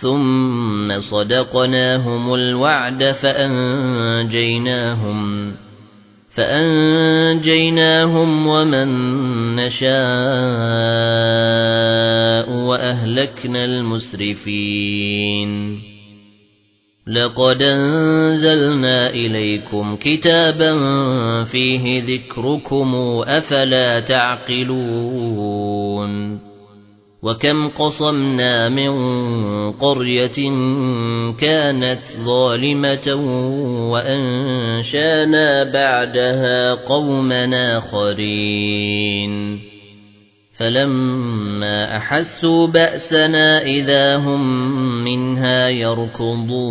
ثُمَّ صَدَقْنَاهُمُ الْوَعْدَ فَأَنجَيْنَاهُمْ فَأَنجَيْنَاهُمْ وَمَن نَّشَاءُ وَأَهْلَكْنَا الْمُسْرِفِينَ لَقَدْ أَنزَلْنَا إِلَيْكُمْ كِتَابًا فِيهِ ذِكْرُكُمْ أَفَلَا تَعْقِلُونَ وَكَمْ قَصَمْنَا مِنْ قَرْيَةٍ كَانَتْ ظَالِمَةً وَأَنشَأْنَا بَعْدَهَا قَوْمًا آخَرِينَ. فَلَمَّا أَحَسُّوا بَأْسَنَا إِذَا هُمْ مِنْهَا يَرْكُضُونَ.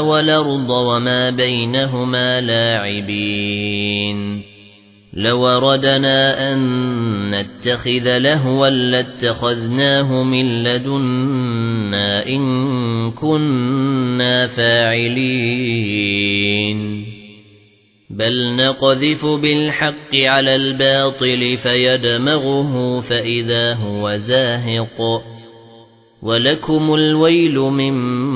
والأرض وما بينهما لاعبين. لو ردنا أن نتخذ لهوا لاتخذناه من لدنا إن كنا فاعلين. بل نقذف بالحق على الباطل فيدمغه فإذا هو زاهق. ولكم الويل مما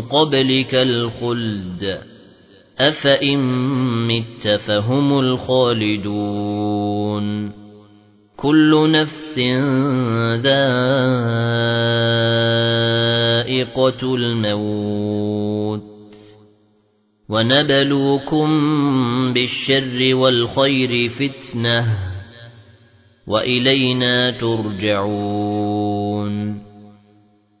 قَبْلِكَ الْخُلْدَ أَفَإِن مِّتَّ فَهُمُ الْخَالِدُونَ. كُلُّ نَفْسٍ ذَائِقَةُ الْمَوْتِ. وَنَبْلُوكُم بِالشَّرِّ وَالْخَيْرِ فِتْنَةً. وَإِلَيْنَا تُرْجَعُونَ.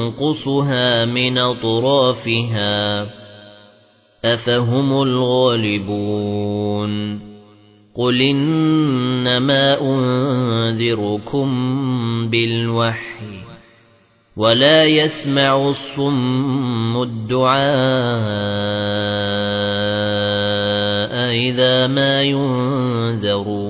نَنقُصُهَا مِنْ أَطْرَافِهَا. أَفَهُمُ الْغَالِبُونَ. قُلْ إِنَّمَا أُنذِرُكُم بِالْوَحْيِ وَلَا يَسْمَعُ الصُّمُّ الدُّعَاءَ إِذَا مَا يُنذَرُونَ.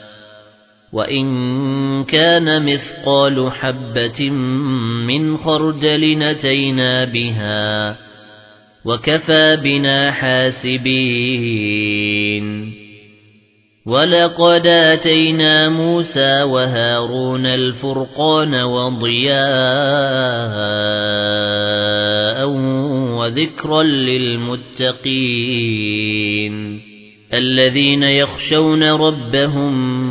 وَإِن كَانَ مِثْقَالُ حَبَّةٍ مِّنْ خَرْدَلٍ أَتَيْنَا بِهَا وَكَفَى بِنَا حَاسِبِينَ. وَلَقَدْ آتَيْنَا مُوسَى وَهَارُونَ الْفُرْقَانَ وَضِيَاءً وَذِكْرًا لِلْمُتَّقِينَ الَّذِينَ يَخْشَوْنَ رَبَّهُم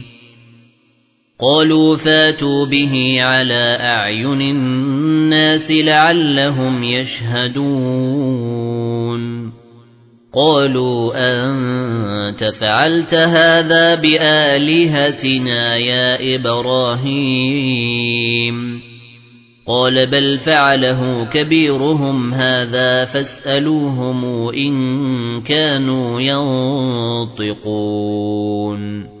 قالوا فاتوا به على أعين الناس لعلهم يشهدون. قالوا أنت فعلت هذا بآلهتنا يا إبراهيم. قال بل فعله كبيرهم هذا فاسألوهم إن كانوا ينطقون.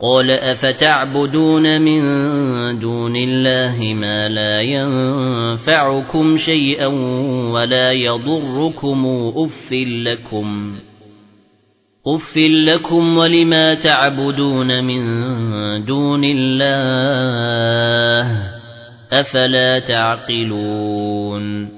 قال أفتعبدون من دون الله ما لا ينفعكم شيئا ولا يضركم أف لكم أف لكم ولما تعبدون من دون الله أفلا تعقلون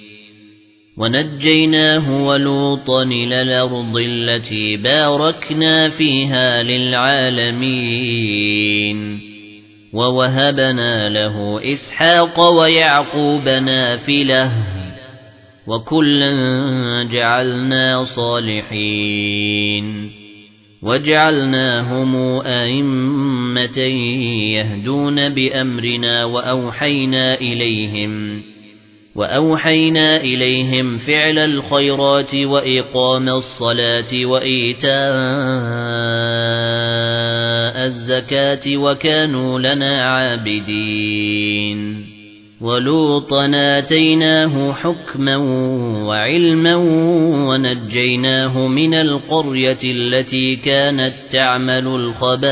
وَنَجَّيْنَاهُ وَلُوطًا إِلَى الْأَرْضِ الَّتِي بَارَكْنَا فِيهَا لِلْعَالَمِينَ. وَوَهَبْنَا لَهُ إِسْحَاقَ وَيَعْقُوبَ نَافِلَةً. وَكُلًّا جَعَلْنَا صَالِحِينَ. وَجَعَلْنَاهُمْ أَئِمَّةً يَهْدُونَ بِأَمْرِنَا وَأَوْحَيْنَا إِلَيْهِمْ. وَأَوْحَيْنَا إِلَيْهِمْ فِعْلَ الْخَيْرَاتِ وَإِقَامَ الصَّلَاةِ وَإِيتَاءَ الزَّكَاةِ وَكَانُوا لَنَا عَابِدِينَ وَلُوطًا آتَيْنَاهُ حُكْمًا وَعِلْمًا وَنَجَّيْنَاهُ مِنَ الْقَرْيَةِ الَّتِي كَانَتْ تَعْمَلُ الْخَبَائِثَ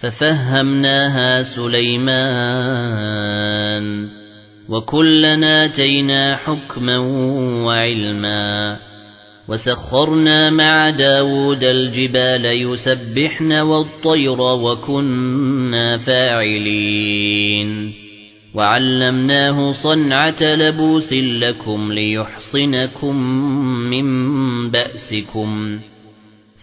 ففهمناها سليمان وكلنا آتينا حكما وعلما وسخرنا مع داود الجبال يسبحن والطير وكنا فاعلين وعلمناه صنعة لبوس لكم ليحصنكم من بأسكم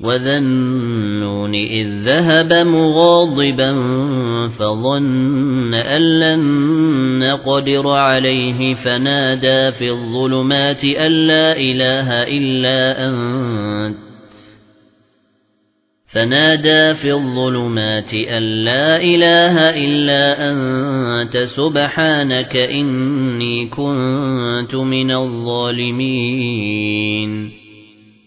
وذنون إذ ذهب مغاضبا فظن أن لن نقدر عليه فنادى في الظلمات أن لا إله إلا أنت فنادى في الظلمات أن لا إله إلا أنت سبحانك إني كنت من الظالمين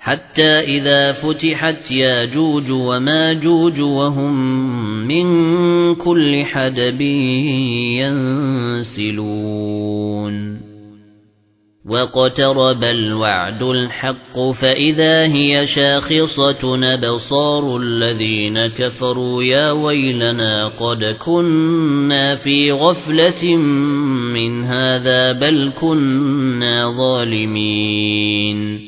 حتى إذا فتحت ياجوج وماجوج وهم من كل حدب ينسلون. وقترب الوعد الحق فإذا هي شاخصة نبصار الذين كفروا يا ويلنا قد كنا في غفلة من هذا بل كنا ظالمين.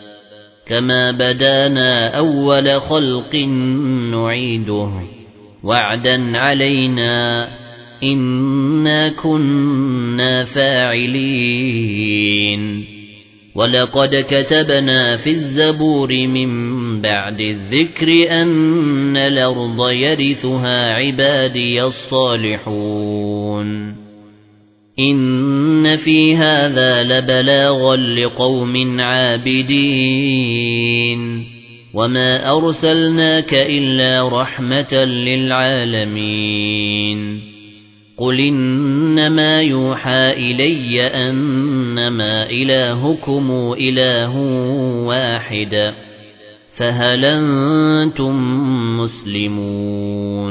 كما بدانا أول خلق نعيده وعدا علينا إنا كنا فاعلين ولقد كتبنا في الزبور من بعد الذكر أن الأرض يرثها عبادي الصالحون إن في هذا لبلاغا لقوم عابدين وما أرسلناك إلا رحمة للعالمين قل إنما يوحى إلي أنما إلهكم إله واحد فهل أنتم مسلمون